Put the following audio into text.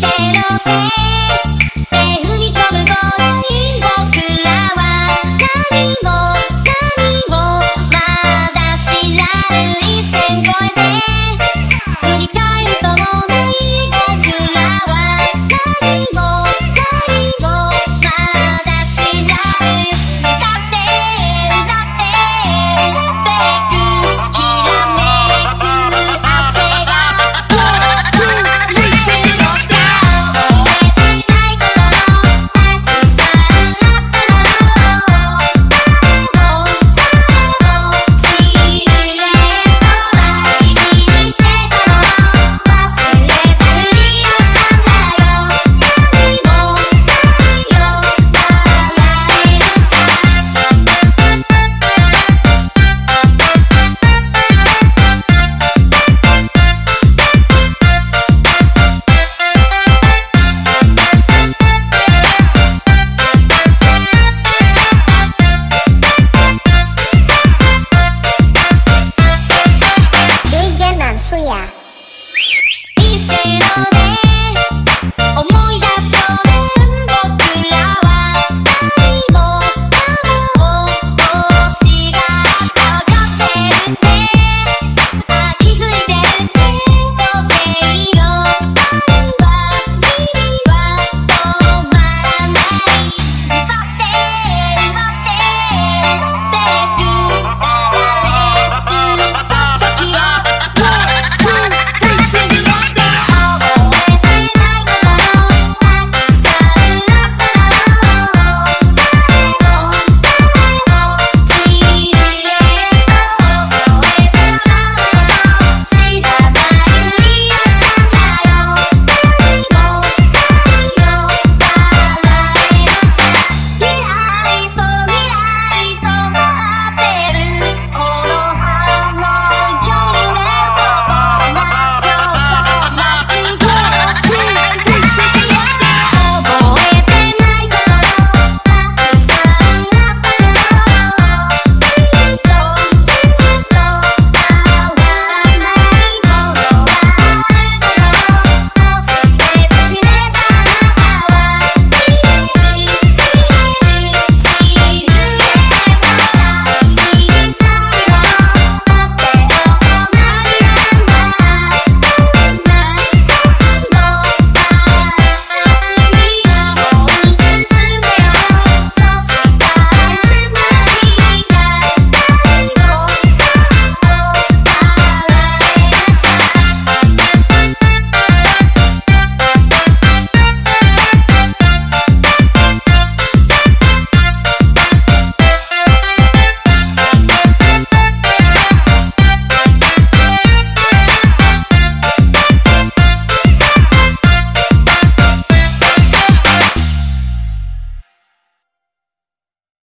せ踏み込む頃に僕らは何も何もまだ知らぬ一線越えて。で